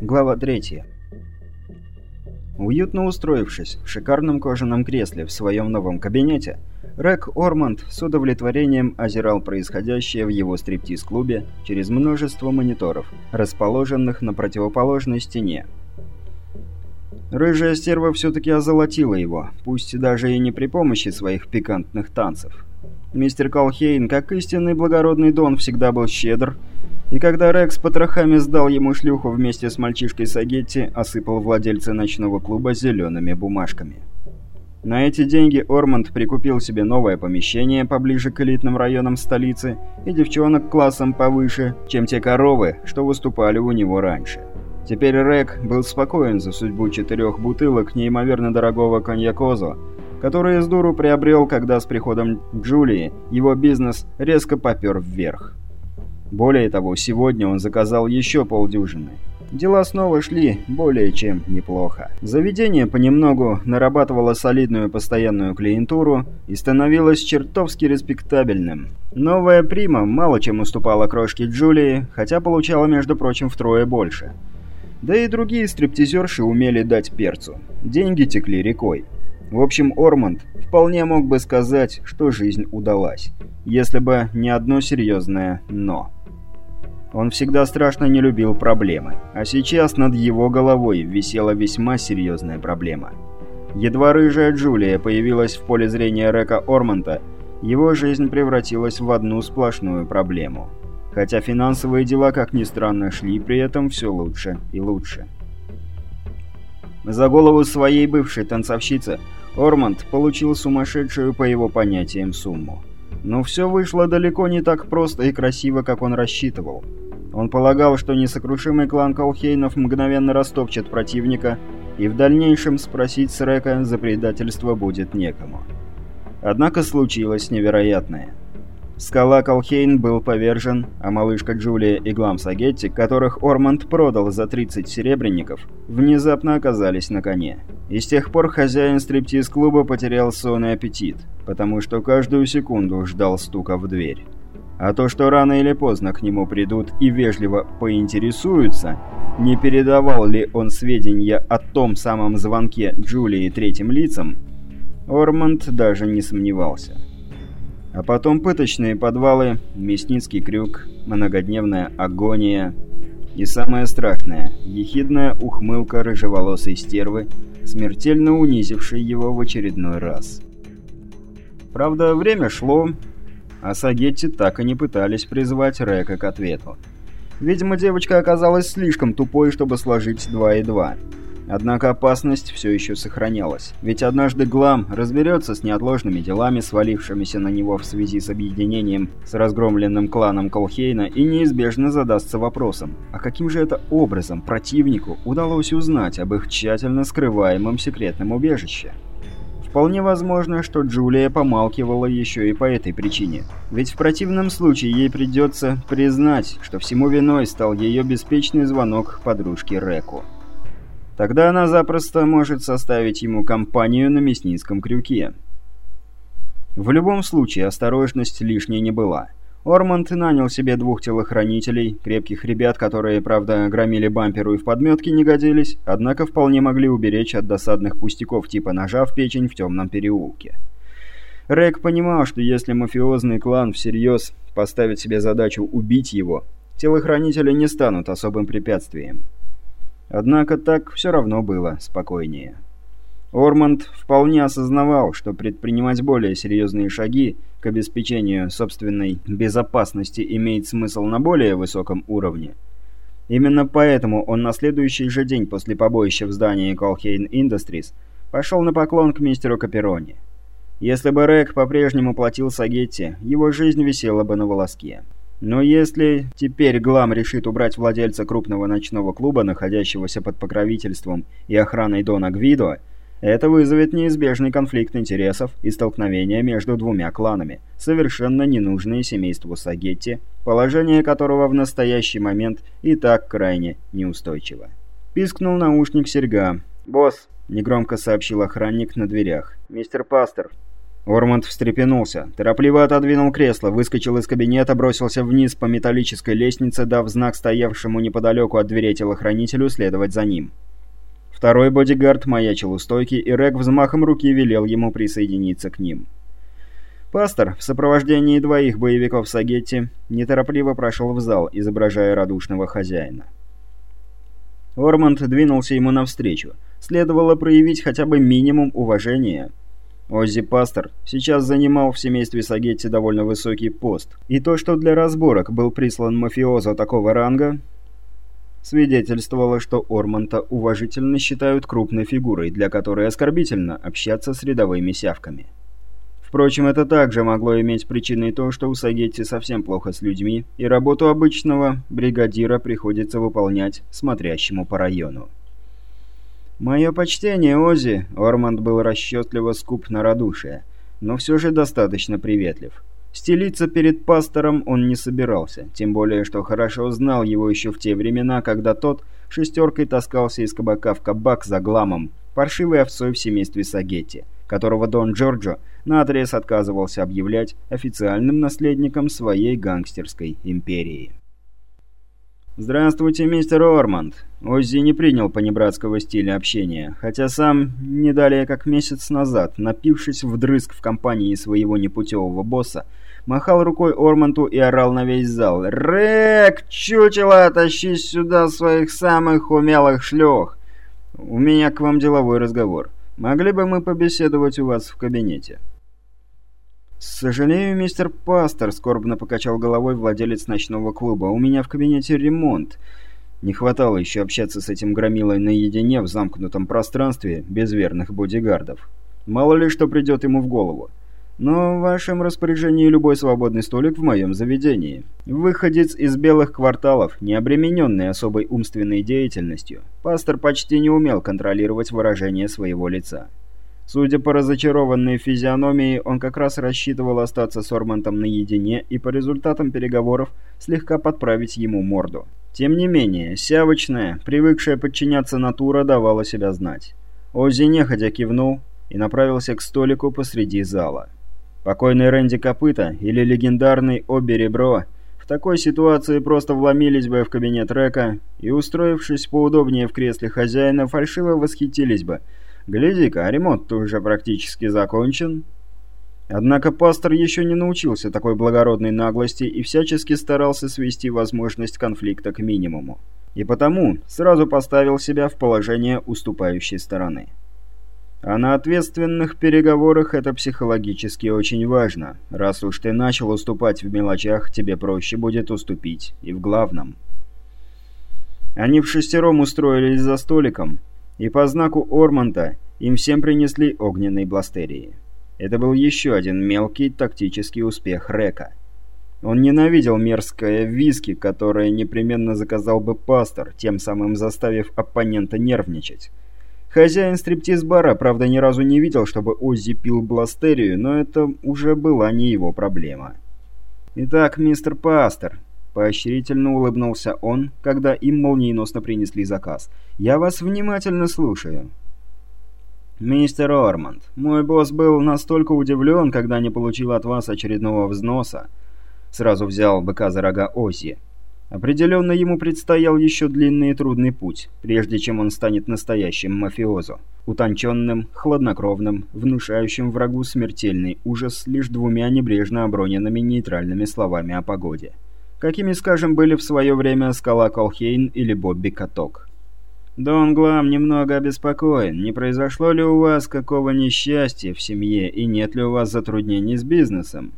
Глава 3. Уютно устроившись в шикарном кожаном кресле в своем новом кабинете, Рэг Орманд с удовлетворением озирал происходящее в его стриптиз-клубе через множество мониторов, расположенных на противоположной стене. Рыжая стерва все-таки озолотила его, пусть даже и не при помощи своих пикантных танцев. Мистер Колхейн, как истинный благородный Дон, всегда был щедр, и когда Рекс потрохами сдал ему шлюху вместе с мальчишкой Сагетти, осыпал владельца ночного клуба зелеными бумажками. На эти деньги Ормонд прикупил себе новое помещение поближе к элитным районам столицы и девчонок классом повыше, чем те коровы, что выступали у него раньше. Теперь Рек был спокоен за судьбу четырех бутылок неимоверно дорогого коньякозо, который с дуру приобрел, когда с приходом Джулии его бизнес резко попер вверх. Более того, сегодня он заказал еще полдюжины. Дела снова шли более чем неплохо. Заведение понемногу нарабатывало солидную постоянную клиентуру и становилось чертовски респектабельным. Новая прима мало чем уступала крошке Джулии, хотя получала, между прочим, втрое больше. Да и другие стриптизерши умели дать перцу. Деньги текли рекой. В общем, Ормонд вполне мог бы сказать, что жизнь удалась, если бы не одно серьезное «но». Он всегда страшно не любил проблемы, а сейчас над его головой висела весьма серьезная проблема. Едва рыжая Джулия появилась в поле зрения Река Ормонта, его жизнь превратилась в одну сплошную проблему. Хотя финансовые дела, как ни странно, шли при этом все лучше и лучше. За голову своей бывшей танцовщицы Ормонд получил сумасшедшую по его понятиям сумму. Но все вышло далеко не так просто и красиво, как он рассчитывал. Он полагал, что несокрушимый клан Колхейнов мгновенно растопчет противника, и в дальнейшем спросить Срека за предательство будет некому. Однако случилось невероятное. Скала Колхейн был повержен, а малышка Джулия и Глам Сагетти, которых Орманд продал за 30 серебряников, внезапно оказались на коне. И с тех пор хозяин стриптиз-клуба потерял сон и аппетит, потому что каждую секунду ждал стука в дверь. А то, что рано или поздно к нему придут и вежливо поинтересуются, не передавал ли он сведения о том самом звонке Джулии третьим лицам, Орманд даже не сомневался. А потом пыточные подвалы, мясницкий крюк, многодневная агония и самое страшное – ехидная ухмылка рыжеволосой стервы, смертельно унизившей его в очередной раз. Правда, время шло, а Сагетти так и не пытались призвать Река к ответу. Видимо, девочка оказалась слишком тупой, чтобы сложить 2 и 2. Однако опасность все еще сохранялась. Ведь однажды Глам разберется с неотложными делами, свалившимися на него в связи с объединением с разгромленным кланом Колхейна, и неизбежно задастся вопросом, а каким же это образом противнику удалось узнать об их тщательно скрываемом секретном убежище? Вполне возможно, что Джулия помалкивала еще и по этой причине. Ведь в противном случае ей придется признать, что всему виной стал ее беспечный звонок подружке Реку. Тогда она запросто может составить ему компанию на мясницком крюке. В любом случае, осторожность лишней не была. Ормонд нанял себе двух телохранителей, крепких ребят, которые, правда, громили бамперу и в подметке не годились, однако вполне могли уберечь от досадных пустяков типа ножа в печень в темном переулке. Рэг понимал, что если мафиозный клан всерьез поставит себе задачу убить его, телохранители не станут особым препятствием. Однако так все равно было спокойнее. Ормонд вполне осознавал, что предпринимать более серьезные шаги к обеспечению собственной безопасности имеет смысл на более высоком уровне. Именно поэтому он на следующий же день после побоища в здании Colhane Industries пошел на поклон к мистеру Каперони. Если бы Рэг по-прежнему платил Сагетти, его жизнь висела бы на волоске. Но если теперь Глам решит убрать владельца крупного ночного клуба, находящегося под покровительством и охраной Дона Гвидо, это вызовет неизбежный конфликт интересов и столкновение между двумя кланами, совершенно ненужные семейству Сагетти, положение которого в настоящий момент и так крайне неустойчиво. Пискнул наушник серьга. «Босс», — негромко сообщил охранник на дверях. «Мистер Пастер». Ормонд встрепенулся, торопливо отодвинул кресло, выскочил из кабинета, бросился вниз по металлической лестнице, дав знак стоявшему неподалеку от дверей телохранителю следовать за ним. Второй бодигард маячил у стойки, и Рэг взмахом руки велел ему присоединиться к ним. Пастор в сопровождении двоих боевиков Сагетти неторопливо прошел в зал, изображая радушного хозяина. Ормонд двинулся ему навстречу. Следовало проявить хотя бы минимум уважения – Оззи Пастор сейчас занимал в семействе Сагетти довольно высокий пост, и то, что для разборок был прислан мафиоза такого ранга, свидетельствовало, что Орманта уважительно считают крупной фигурой, для которой оскорбительно общаться с рядовыми сявками. Впрочем, это также могло иметь причиной то, что у Сагетти совсем плохо с людьми, и работу обычного бригадира приходится выполнять смотрящему по району. «Мое почтение, Ози!» Орманд был расчетливо скуп на радушие, но все же достаточно приветлив. Стелиться перед пастором он не собирался, тем более, что хорошо знал его еще в те времена, когда тот шестеркой таскался из кабака в кабак за гламом, паршивой овцой в семействе Сагетти, которого Дон Джорджо наотрез отказывался объявлять официальным наследником своей гангстерской империи. «Здравствуйте, мистер Орманд!» Оззи не принял понебратского стиля общения, хотя сам не далее как месяц назад, напившись вдрызг в компании своего непутевого босса, махал рукой Орманту и орал на весь зал. «Рэк, чучело, тащи сюда своих самых умелых шлёх! У меня к вам деловой разговор. Могли бы мы побеседовать у вас в кабинете?» «Сожалею, мистер Пастор», — скорбно покачал головой владелец ночного клуба. «У меня в кабинете ремонт. Не хватало еще общаться с этим громилой наедине в замкнутом пространстве без верных бодигардов. Мало ли что придет ему в голову. Но в вашем распоряжении любой свободный столик в моем заведении. Выходец из белых кварталов, не обремененный особой умственной деятельностью, пастор почти не умел контролировать выражение своего лица. Судя по разочарованной физиономии, он как раз рассчитывал остаться с Ормантом наедине и по результатам переговоров слегка подправить ему морду. Тем не менее, сявочная, привыкшая подчиняться натура, давала себя знать. Оззи нехотя кивнул и направился к столику посреди зала. Покойный Рэнди Копыта или легендарный Обби Ребро в такой ситуации просто вломились бы в кабинет Река и, устроившись поудобнее в кресле хозяина, фальшиво восхитились бы – Гляди-ка, а ремонт уже практически закончен. Однако пастор еще не научился такой благородной наглости и всячески старался свести возможность конфликта к минимуму. И потому сразу поставил себя в положение уступающей стороны. А на ответственных переговорах это психологически очень важно. Раз уж ты начал уступать в мелочах, тебе проще будет уступить и в главном. Они в шестером устроились за столиком, и по знаку Ормонта им всем принесли огненные бластерии. Это был еще один мелкий тактический успех Река. Он ненавидел мерзкое виски, которое непременно заказал бы пастор, тем самым заставив оппонента нервничать. Хозяин стриптиз-бара, правда, ни разу не видел, чтобы Оззи пил бластерию, но это уже была не его проблема. «Итак, мистер Пастор», Поощрительно улыбнулся он, когда им молниеносно принесли заказ. «Я вас внимательно слушаю». «Мистер Орманд, мой босс был настолько удивлен, когда не получил от вас очередного взноса». Сразу взял быка за рога Ози. Определенно ему предстоял еще длинный и трудный путь, прежде чем он станет настоящим мафиозо. Утонченным, хладнокровным, внушающим врагу смертельный ужас лишь двумя небрежно оброненными нейтральными словами о погоде какими, скажем, были в свое время Скала Колхейн или Бобби Каток. «Дон Глам немного обеспокоен, не произошло ли у вас какого несчастья в семье и нет ли у вас затруднений с бизнесом?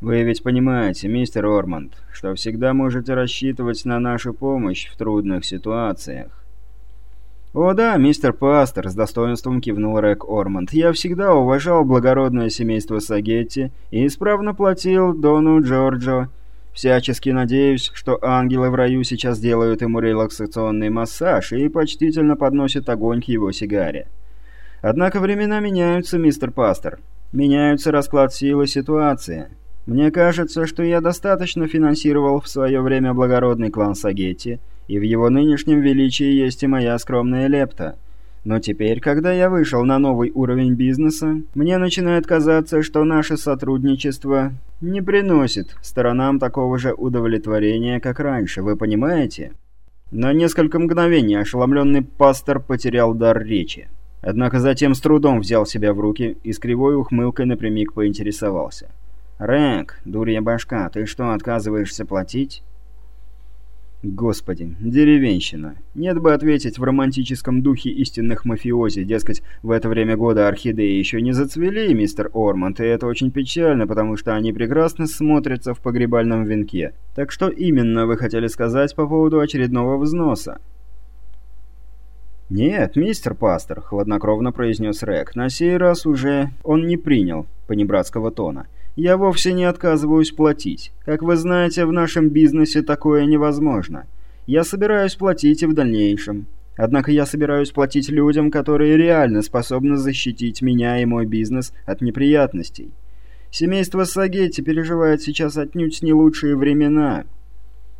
Вы ведь понимаете, мистер Орманд, что всегда можете рассчитывать на нашу помощь в трудных ситуациях». «О да, мистер Пастор», — с достоинством кивнул Рэг Орманд. «Я всегда уважал благородное семейство Сагетти и исправно платил Дону Джорджо Всячески надеюсь, что ангелы в раю сейчас делают ему релаксационный массаж и почтительно подносят огонь к его сигаре. Однако времена меняются, мистер Пастор. Меняются расклад сил и ситуация. Мне кажется, что я достаточно финансировал в свое время благородный клан Сагетти, и в его нынешнем величии есть и моя скромная лепта. Но теперь, когда я вышел на новый уровень бизнеса, мне начинает казаться, что наше сотрудничество не приносит сторонам такого же удовлетворения, как раньше, вы понимаете? На несколько мгновений ошеломленный пастор потерял дар речи. Однако затем с трудом взял себя в руки и с кривой ухмылкой напрямик поинтересовался. «Рэнк, дурья башка, ты что, отказываешься платить?» Господи, деревенщина. Нет бы ответить в романтическом духе истинных мафиози, дескать, в это время года орхидеи еще не зацвели, мистер Орманд, и это очень печально, потому что они прекрасно смотрятся в погребальном венке. Так что именно вы хотели сказать по поводу очередного взноса? «Нет, мистер Пастор», — хладнокровно произнес Рэг, — «на сей раз уже он не принял понебратского тона». Я вовсе не отказываюсь платить. Как вы знаете, в нашем бизнесе такое невозможно. Я собираюсь платить и в дальнейшем. Однако я собираюсь платить людям, которые реально способны защитить меня и мой бизнес от неприятностей. Семейство Сагетти переживает сейчас отнюдь не лучшие времена.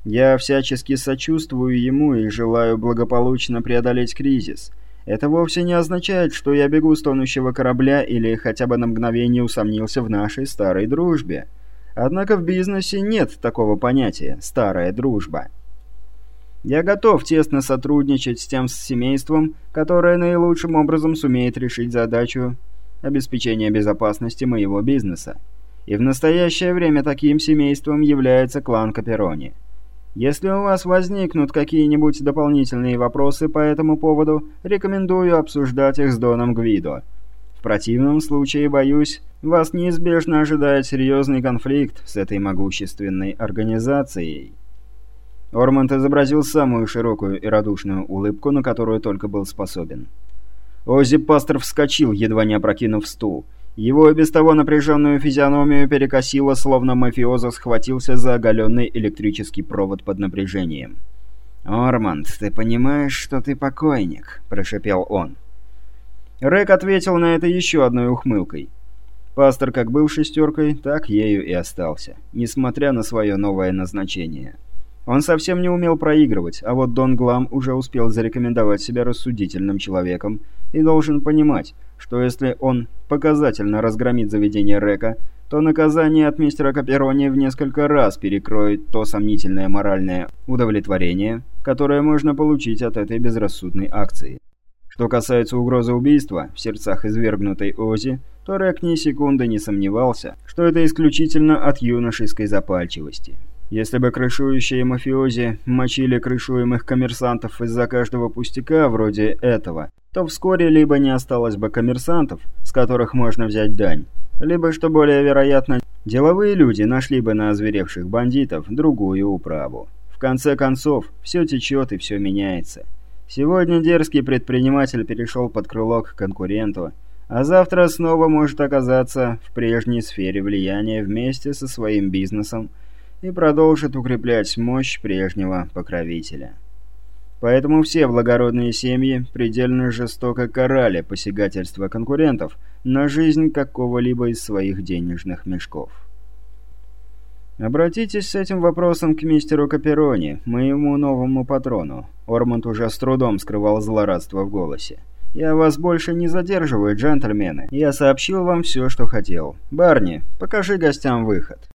Я всячески сочувствую ему и желаю благополучно преодолеть кризис – это вовсе не означает, что я бегу с тонущего корабля или хотя бы на мгновение усомнился в нашей старой дружбе. Однако в бизнесе нет такого понятия «старая дружба». Я готов тесно сотрудничать с тем семейством, которое наилучшим образом сумеет решить задачу обеспечения безопасности моего бизнеса. И в настоящее время таким семейством является клан Каперони. Если у вас возникнут какие-нибудь дополнительные вопросы по этому поводу, рекомендую обсуждать их с Доном Гвидо. В противном случае, боюсь, вас неизбежно ожидает серьезный конфликт с этой могущественной организацией». Орманд изобразил самую широкую и радушную улыбку, на которую только был способен. Оззи Пастор вскочил, едва не опрокинув стул. Его и без того напряженную физиономию перекосило, словно мафиоза схватился за оголенный электрический провод под напряжением. «Орманд, ты понимаешь, что ты покойник?» – прошепел он. Рэк ответил на это еще одной ухмылкой. Пастор как был шестеркой, так ею и остался, несмотря на свое новое назначение. Он совсем не умел проигрывать, а вот Дон Глам уже успел зарекомендовать себя рассудительным человеком и должен понимать, что если он показательно разгромит заведение Река, то наказание от мистера Каперони в несколько раз перекроет то сомнительное моральное удовлетворение, которое можно получить от этой безрассудной акции. Что касается угрозы убийства в сердцах извергнутой Ози, то Рек ни секунды не сомневался, что это исключительно от юношеской запальчивости. Если бы крышующие мафиози мочили крышуемых коммерсантов из-за каждого пустяка вроде этого, то вскоре либо не осталось бы коммерсантов, с которых можно взять дань, либо, что более вероятно, деловые люди нашли бы на озверевших бандитов другую управу. В конце концов, все течет и все меняется. Сегодня дерзкий предприниматель перешел под крыло к конкуренту, а завтра снова может оказаться в прежней сфере влияния вместе со своим бизнесом – и продолжит укреплять мощь прежнего покровителя. Поэтому все благородные семьи предельно жестоко карали посягательство конкурентов на жизнь какого-либо из своих денежных мешков. «Обратитесь с этим вопросом к мистеру Каперони, моему новому патрону». Ормонд уже с трудом скрывал злорадство в голосе. «Я вас больше не задерживаю, джентльмены. Я сообщил вам все, что хотел. Барни, покажи гостям выход».